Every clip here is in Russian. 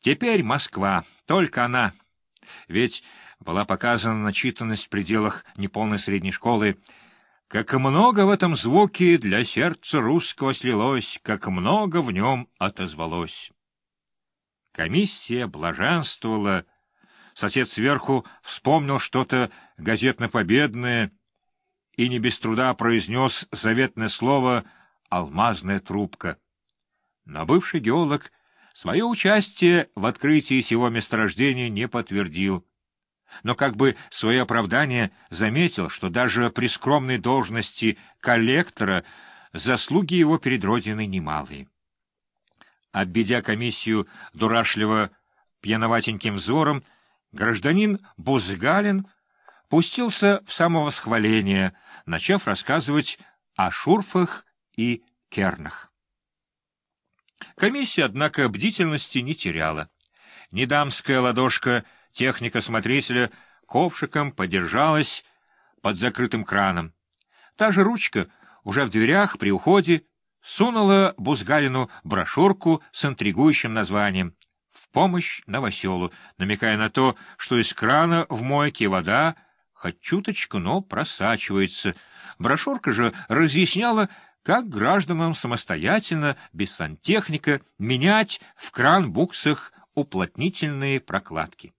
Теперь Москва, только она. Ведь была показана начитанность в пределах неполной средней школы. Как много в этом звуке для сердца русского слилось, как много в нем отозвалось. Комиссия блаженствовала. Сосед сверху вспомнил что-то газетно-победное и не без труда произнес заветное слово «алмазная трубка». Но бывший геолог свое участие в открытии сего месторождения не подтвердил, но как бы свое оправдание заметил, что даже при скромной должности коллектора заслуги его перед Родиной немалые. Обведя комиссию дурашливо пьяноватеньким взором, гражданин Бузгалин пустился в самовосхваление, начав рассказывать о шурфах и кернах. Комиссия, однако, бдительности не теряла. Недамская ладошка техника-смотрителя ковшиком подержалась под закрытым краном. Та же ручка уже в дверях при уходе сунула Бузгалину брошюрку с интригующим названием «В помощь новоселу», намекая на то, что из крана в мойке вода хоть чуточку, но просачивается. Брошюрка же разъясняла, как гражданам самостоятельно, без сантехника, менять в кран-буксах уплотнительные прокладки.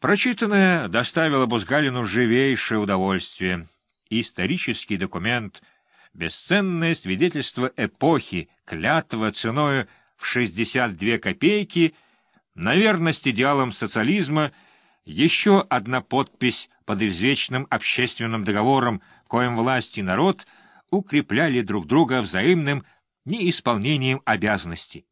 Прочитанное доставило Бузгалину живейшее удовольствие. Исторический документ — бесценное свидетельство эпохи, клятва ценою в 62 копейки, на верность идеалам социализма, еще одна подпись под извечным общественным договором, коим власть и народ укрепляли друг друга взаимным неисполнением обязанностей.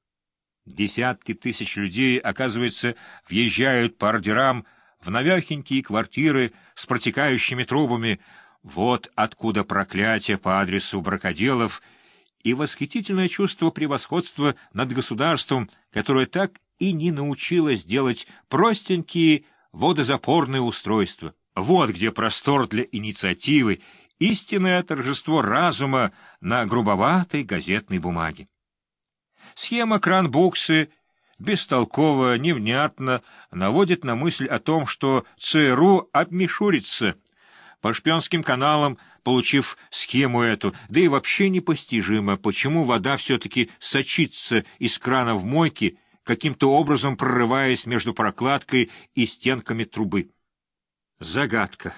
Десятки тысяч людей, оказывается, въезжают по ордерам в навехенькие квартиры с протекающими трубами, вот откуда проклятие по адресу бракоделов и восхитительное чувство превосходства над государством, которое так и не научилось делать простенькие водозапорные устройства. Вот где простор для инициативы, истинное торжество разума на грубоватой газетной бумаге. Схема кран-буксы бестолково, невнятно наводит на мысль о том, что ЦРУ обмешурится — по шпионским каналам, получив схему эту, да и вообще непостижимо, почему вода все-таки сочится из крана в мойке, каким-то образом прорываясь между прокладкой и стенками трубы. Загадка.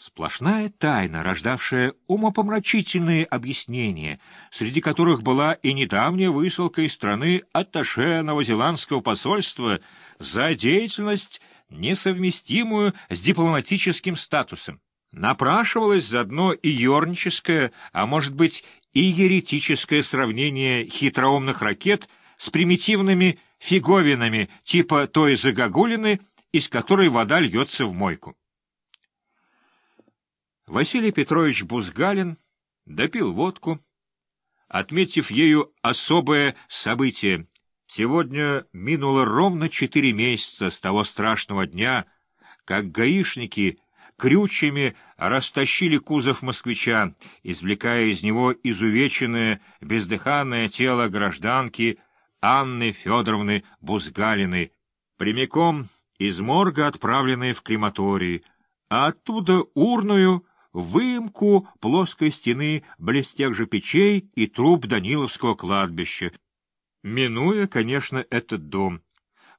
Сплошная тайна, рождавшая умопомрачительные объяснения, среди которых была и недавняя высылка из страны атташе новозеландского посольства за деятельность, несовместимую с дипломатическим статусом. Напрашивалось заодно и ерническое, а может быть и еретическое сравнение хитроумных ракет с примитивными фиговинами типа той загогулины, из которой вода льется в мойку. Василий Петрович Бузгалин допил водку, отметив ею особое событие. Сегодня минуло ровно четыре месяца с того страшного дня, как гаишники — крючьями растащили кузов москвича, извлекая из него изувеченное, бездыханное тело гражданки Анны Федоровны Бузгалиной, прямиком из морга отправленной в крематорий, а оттуда урную выемку плоской стены блестех же печей и труп Даниловского кладбища, минуя, конечно, этот дом,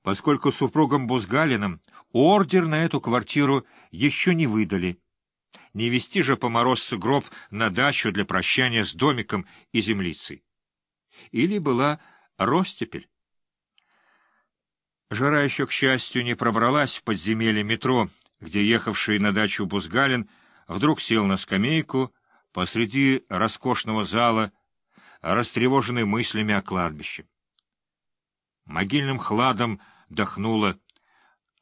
поскольку супругам Бузгалиным ордер на эту квартиру еще не выдали. Не вести же по морозцу гроб на дачу для прощания с домиком и землицей. Или была ростепель. Жара еще, к счастью, не пробралась в подземелье метро, где ехавший на дачу Бузгалин вдруг сел на скамейку посреди роскошного зала, растревоженный мыслями о кладбище. Могильным хладом дохнуло,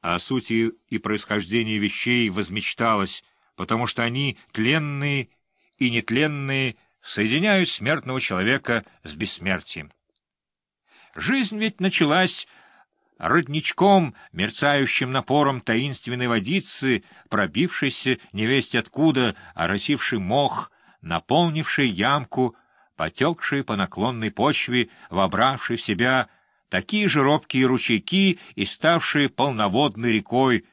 а сути и происхождении вещей возмечталось, потому что они, тленные и нетленные, соединяют смертного человека с бессмертием. Жизнь ведь началась родничком, мерцающим напором таинственной водицы, пробившейся невесть откуда, оросивший мох, наполнивший ямку, потекший по наклонной почве, вобравший в себя такие же робкие ручейки и ставшие полноводной рекой,